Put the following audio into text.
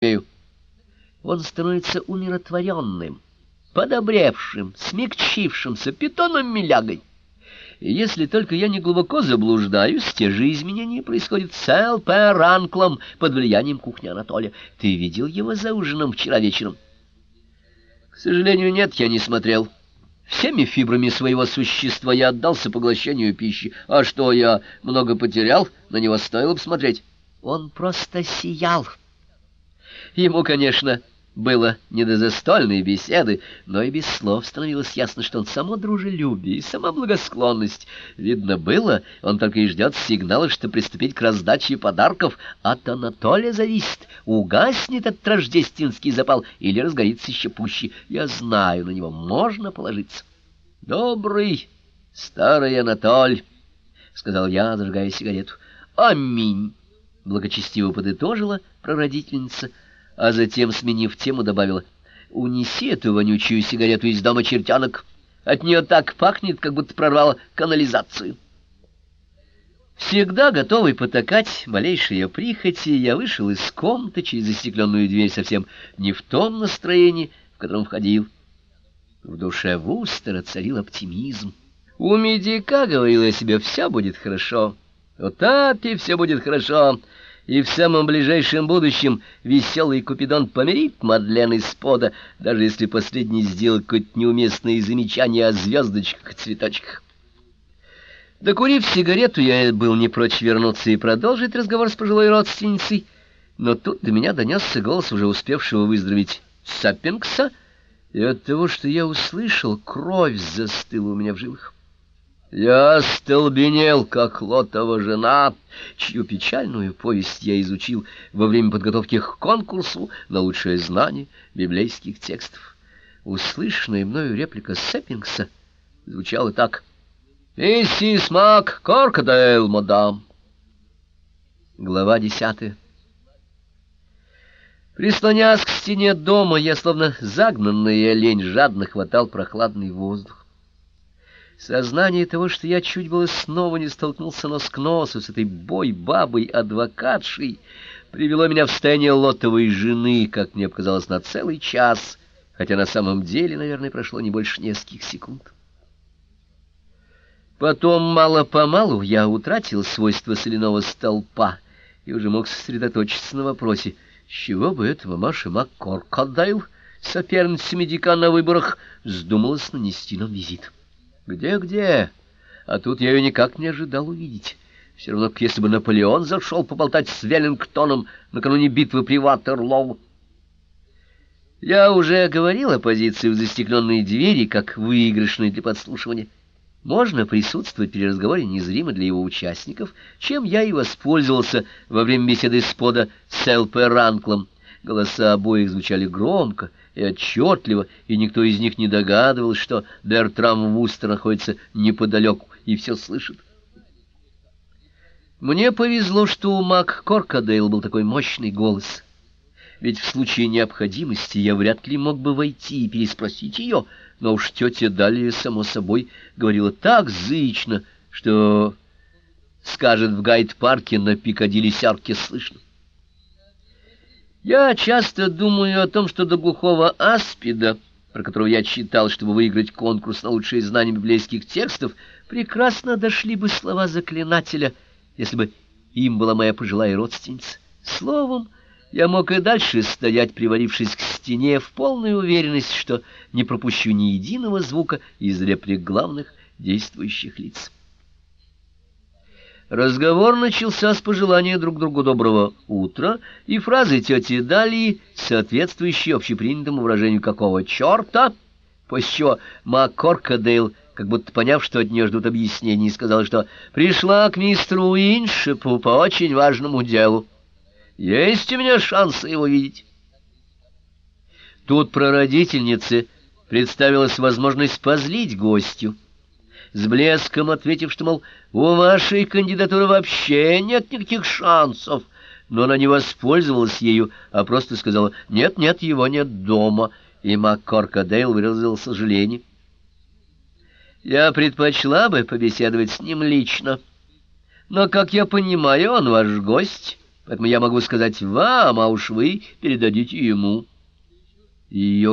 умею. Он становится умиротворенным, подобревшим, смягчившимся питоном-милягой. И если только я не глубоко заблуждаюсь, те же изменения происходят с Эл.П. Ранклом под влиянием кухни Анатолия. Ты видел его за ужином вчера вечером? К сожалению, нет, я не смотрел. Всеми фибрами своего существа я отдался поглощению пищи. А что, я много потерял? На него стоило бы смотреть. Он просто сиял. Ему, конечно, было не до застольной беседы, но и без слов становилось ясно, что он само дружелюбие и сама благосклонность. Видно было, он только и ждет сигнала, что приступить к раздаче подарков. От Анатолия зависит, угаснет этот рождественский запал или разгорится еще пуще. Я знаю, на него можно положиться. «Добрый старый Анатоль», — сказал я, зажигая сигарету. «Аминь», — благочестиво подытожила прародительница, — а затем, сменив тему, добавила, «Унеси эту вонючую сигарету из дома чертянок. От нее так пахнет, как будто прорвала канализацию». Всегда готовый потакать малейшие прихоти, я вышел из комнаты через застекленную дверь совсем не в том настроении, в котором входил. В душе Вустера царил оптимизм. У медика говорила себе, все будет хорошо. У Тапи все будет хорошо и в самом ближайшем будущем веселый Купидон помирит Мадлен из пода, даже если последний сделает какое-то неуместное замечание о звездочках и цветочках. Докурив сигарету, я был не прочь вернуться и продолжить разговор с пожилой родственницей, но тут до меня донесся голос уже успевшего выздороветь Саппингса, и от того, что я услышал, кровь застыла у меня в жилах. Я столбенел, как Лотова жена, чью печальную повесть я изучил во время подготовки к конкурсу на лучшее знание библейских текстов. Услышанная мною реплика Сеппингса звучала так. «Миссис Мак Коркадейл, мадам!» Глава десятая. Прислонясь к стене дома, я, словно загнанный олень, жадно хватал прохладный воздух. Сознание того, что я чуть было снова не столкнулся нос к носу с этой бой-бабой-адвокатшей, привело меня в состояние лотовой жены, как мне показалось, на целый час, хотя на самом деле, наверное, прошло не больше нескольких секунд. Потом, мало-помалу, я утратил свойства соляного столпа и уже мог сосредоточиться на вопросе, с чего бы это мамаша МакКоркадайл, соперница медика на выборах, вздумалась нанести нам визит. Где-где? А тут я ее никак не ожидал увидеть. Все равно, если бы Наполеон зашел поболтать с Веллингтоном накануне битвы при Ватерлоу. Я уже говорил о позиции в застекленной двери, как выигрышной для подслушивания. Можно присутствовать при разговоре незримо для его участников, чем я и воспользовался во время беседы с пода с Л.П. Ранклом. Голоса обоих звучали громко, и отчетливо, и никто из них не догадывался, что Бертрам Вустер находится неподалеку и все слышит. Мне повезло, что у Мак Коркадейл был такой мощный голос. Ведь в случае необходимости я вряд ли мог бы войти и переспросить ее, но уж тетя Далия, само собой, говорила так зычно, что, скажет в гайд-парке на Пикадилли-Сярке слышно. Я часто думаю о том, что до глухого аспида, про которого я читал, чтобы выиграть конкурс на лучшие знания библейских текстов, прекрасно дошли бы слова заклинателя, если бы им была моя пожилая родственница. Словом, я мог и дальше стоять, привалившись к стене, в полной уверенности, что не пропущу ни единого звука из реплик главных действующих лиц. Разговор начался с пожелания друг другу доброго утра и фразы тети Далии, соответствующей общепринятому выражению «какого черта?», после чего МакКоркадейл, как будто поняв, что от нее ждут объяснений, сказал, что пришла к мистеру Уиншипу по очень важному делу. Есть у меня шансы его видеть. Тут прародительнице представилась возможность позлить гостю с блеском ответив, что, мол, у вашей кандидатуры вообще нет никаких шансов. Но она не воспользовалась ею, а просто сказала «нет, нет, его нет дома», и МакКоркадейл выразил сожаление. «Я предпочла бы побеседовать с ним лично, но, как я понимаю, он ваш гость» Поэтому я могу сказать вам, а уж вы передадите ему. Ее